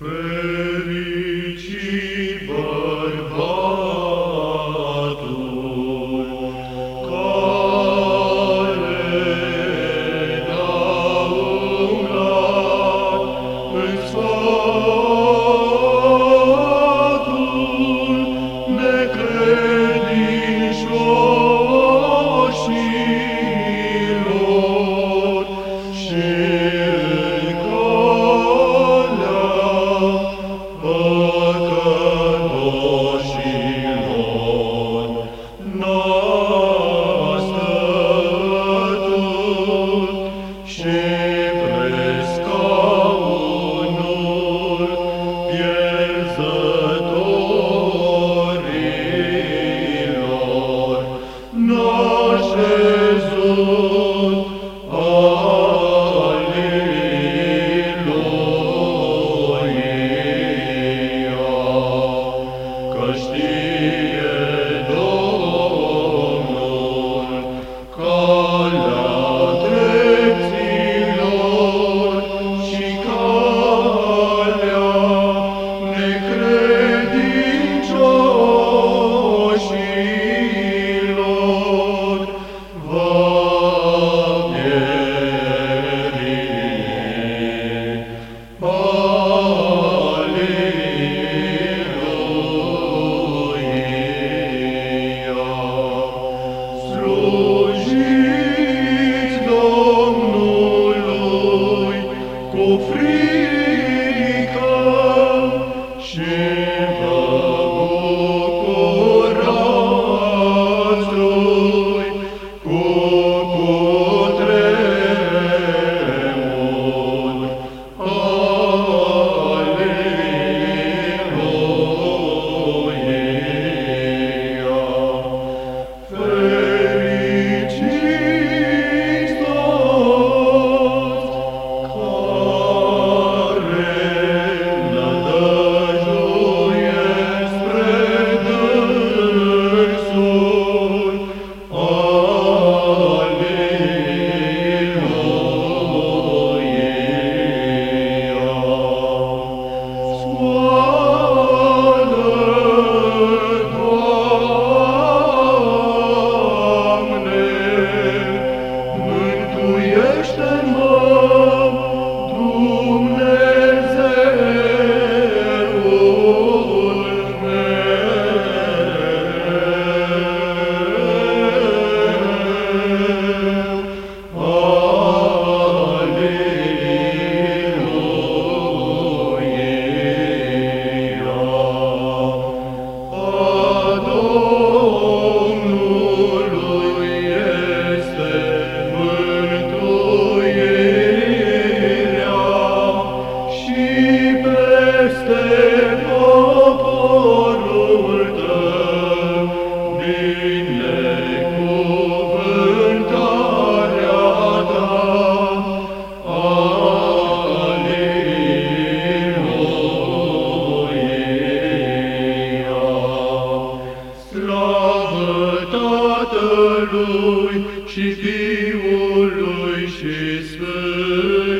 Fericit Sfântului